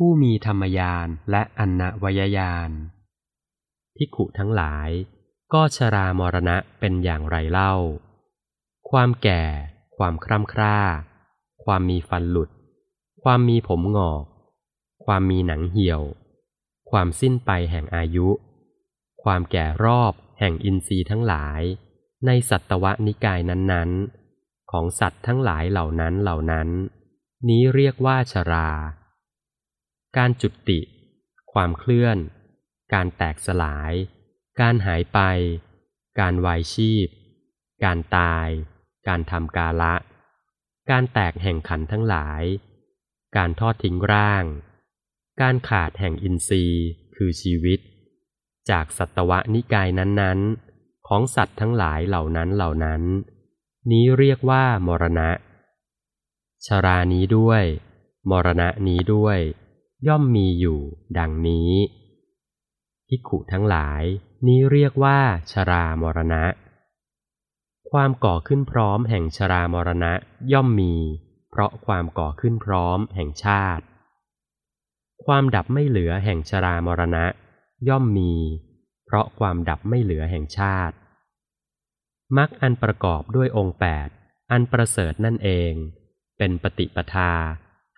ผู้มีธรรมยานและอันนวยยานภิกขุทั้งหลาย ก็ชรามรณะเป็นอย่างไรเล่า ความแก่ ความคร่ำคร่า ความมีฟันหลุด ความมีผมงอก ความมีหนังเหี่ยว ความสิ้นไปแห่งอายุ ความแก่รอบแห่งอินทรีย์ทั้งหลาย ในสัตวนิกายนั้นๆ ของสัตว์ทั้งหลายเหล่านั้นเหล่านั้น นี้เรียกว่าชรา การจุติ ความเคลื่อน การแตกสลาย การหายไป การวายชีพ การตาย การทำกาละ การแตกแห่งขันทั้งหลาย การทอดทิ้งร่าง การขาดแห่งอินทรีย์คือชีวิต จากสัตวะนิกายนั้นๆ ของสัตว์ทั้งหลายเหล่านั้นเหล่านั้น นี้เรียกว่ามรณะ ชรานี้ด้วย มรณะนี้ด้วย ย่อมมีอยู่ ดังนี้ภิกขุทั้งหลาย นี้เรียกว่า ชรามรณะ ความก่อขึ้นพร้อมแห่งชรามรณะย่อมมี เพราะความก่อขึ้นพร้อมแห่งชาติ ความดับไม่เหลือแห่งชรามรณะ ย่อมมี เพราะความดับไม่เหลือแห่งชาติมรรคอันประกอบด้วยองค์แปดอันประเสริฐนั่นเอง เป็นปฏิปทา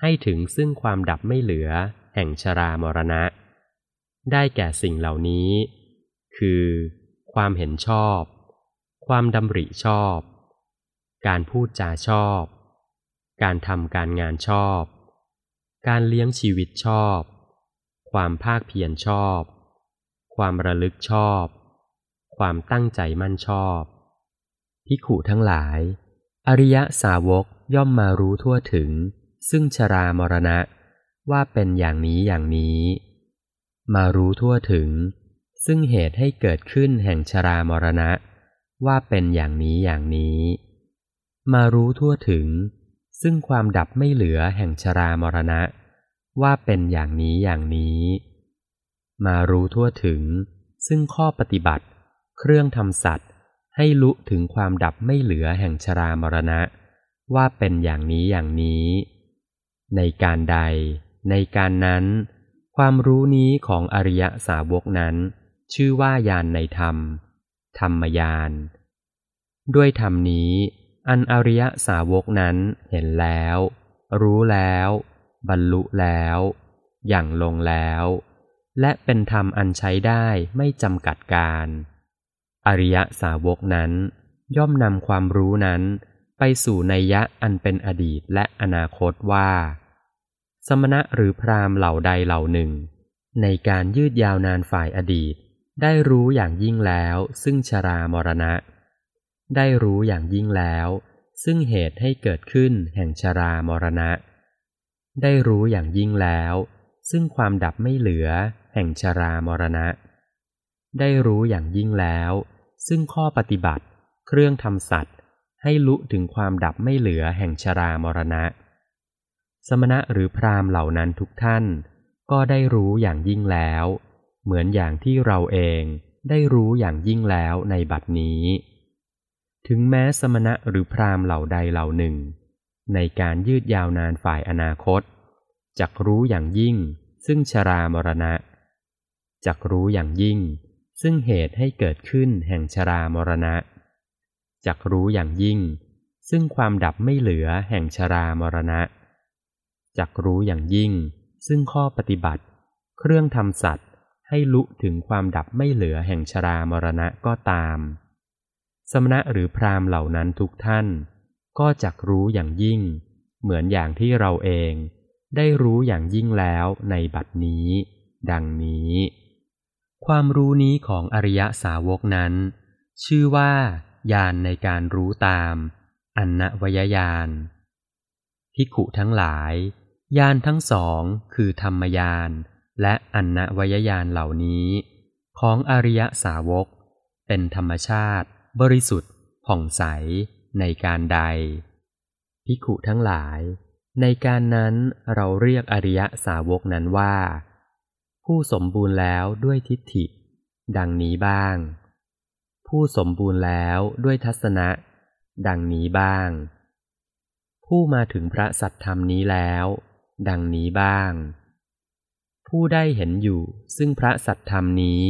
ให้ถึงซึ่งความดับไม่เหลือ แห่งชรามรณะ ได้แก่สิ่งเหล่านี้ คือ ความเห็นชอบ ความดำริชอบ การพูดจาชอบ การทำการงานชอบ การเลี้ยงชีวิตชอบ ความภาคเพียรชอบ ความระลึกชอบ ความตั้งใจมั่นชอบภิขุทั้งหลาย อริยสาวกย่อมมารู้ทั่วถึง ซึ่งชรามรณะว่าเป็นอย่างนี้อย่างนี้ มารู้ทั่วถึง ซึ่งเหตุให้เกิดขึ้นแห่งชรามรณะ ว่าเป็นอย่างนี้อย่างนี้ มารู้ทั่วถึง ซึ่งความดับไม่เหลือแห่งชรามรณะ ว่าเป็นอย่างนี้อย่างนี้ มารู้ทั่วถึง ซึ่งข้อปฏิบัติ เครื่องทำสัตว์ให้ลุถึงความดับไม่เหลือแห่งชรามรณะ ว่าเป็นอย่างนี้อย่างนี้ ในการใด ในการนั้น ความรู้นี้ของอริยสาวกนั้น ชื่อว่าญาณในธรรม ธรรมญาณด้วยธรรมนี้ อันอริยสาวกนั้นเห็นแล้ว รู้แล้ว บรรลุแล้ว อย่างลงแล้ว และเป็นธรรมอันใช้ได้ไม่จำกัดการ อริยสาวกนั้น ย่อมนำความรู้นั้น ไปสู่นัยยะอันเป็นอดีตและอนาคตว่า สมณะหรือพราหมณ์เหล่าใดเหล่าหนึ่ง ในการยืดยาวนานฝ่ายอดีต ได้รู้อย่างยิ่งแล้ว ซึ่งชรามรณะ ได้รู้อย่างยิ่งแล้ว ซึ่งเหตุให้เกิดขึ้นแห่งชรามรณะ ได้รู้อย่างยิ่งแล้ว ซึ่งความดับไม่เหลือ แห่งชรามรณะ ได้รู้อย่างยิ่งแล้ว ซึ่งข้อปฏิบัติ เครื่องทำสัตว ให้ลุถึงความดับไม่เหลือแห่งชรามรณะ สมณะหรือพราหมณ์เหล่านั้นทุกท่าน ก็ได้รู้อย่างยิ่งแล้ว เหมือนอย่างที่เราเองได้รู้อย่างยิ่งแล้วในบัดนี้ ถึงแม้สมณะหรือพราหมณ์เหล่าใดเหล่าหนึ่ง ในการยืดยาวนานฝ่ายอนาคตจักรู้อย่างยิ่ง ซึ่งชรามรณะจักรู้อย่างยิ่ง ซึ่งเหตุให้เกิดขึ้นแห่งชรามรณะ จักรู้อย่างยิ่ง ซึ่งความดับไม่เหลือแห่งชรามรณะ จักรู้อย่างยิ่ง ซึ่งข้อปฏิบัติ เครื่องทำสัตว์ให้ลุถึงความดับไม่เหลือแห่งชรามรณะก็ตาม สมณะหรือพรามเหล่านั้นทุกท่าน ก็จักรู้อย่างยิ่ง เหมือนอย่างที่เราเอง ได้รู้อย่างยิ่งแล้วในบัดนี้ ดังนี้ ความรู้นี้ของอริยสาวกนั้น ชื่อว่า ญาณในการรู้ตาม อันนวยญาณพิขุทั้งหลาย ญาณทั้งสองคือธรรมญาณและอันนวยญาณเหล่านี้ ของอริยสาวก เป็นธรรมชาติ บริสุทธิ์ ผ่องใส ในการใดพิขุทั้งหลาย ในการนั้นเราเรียกอริยสาวกนั้นว่า ผู้สมบูรณ์แล้วด้วยทิฏฐิ ดังนี้บ้าง ผู้สมบูรณ์แล้วด้วยทัศนะ ดังนี้บ้าง ผู้มาถึงพระสัตธรรมนี้แล้ว ดังนี้บ้าง ผู้ได้เห็นอยู่ซึ่งพระสัตธรรมนี้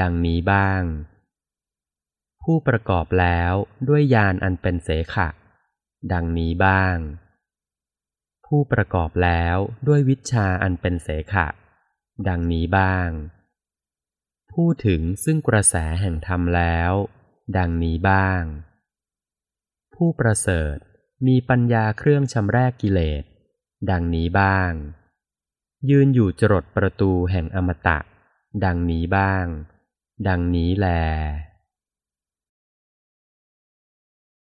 ดังนี้บ้าง ผู้ประกอบแล้วด้วยญาณอันเป็นเสขะ ดังนี้บ้าง ผู้ประกอบแล้วด้วยวิชาอันเป็นเสขะ ดังนี้บ้าง ผู้ถึงซึ่งกระแสแห่งธรรมแล้ว ดังนี้บ้าง ผู้ประเสริฐมีปัญญาเครื่องชำแรกกิเลส ดังนี้บ้าง ยืนอยู่จรดประตูแห่งอมตะ ดังนี้บ้าง ดังนี้แล